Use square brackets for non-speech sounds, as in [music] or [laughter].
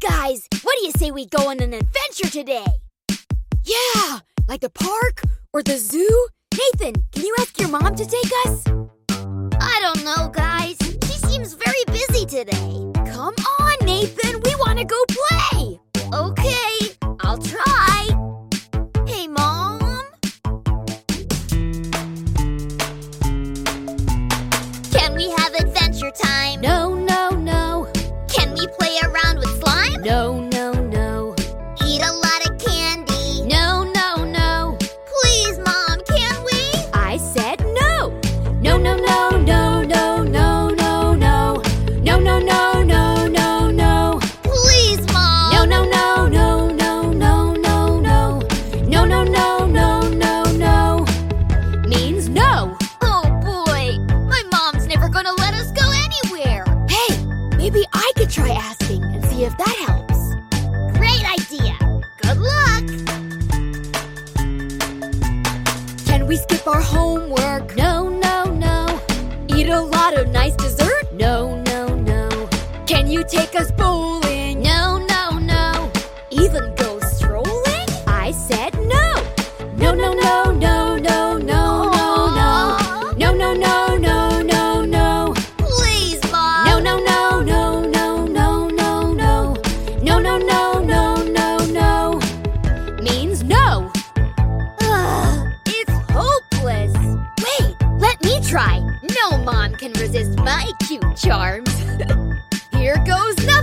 Guys, what do you say we go on an adventure today? Yeah, like the park or the zoo? Nathan, can you ask your mom to take us? I don't know, guys. She seems very busy today. Come on, Nathan, we want to go play. Okay, I'll try. Hey, Mom. Can we have adventure time? No, we skip our homework? No, no, no. Eat a lot of can resist my cute charms. [laughs] Here goes nothing.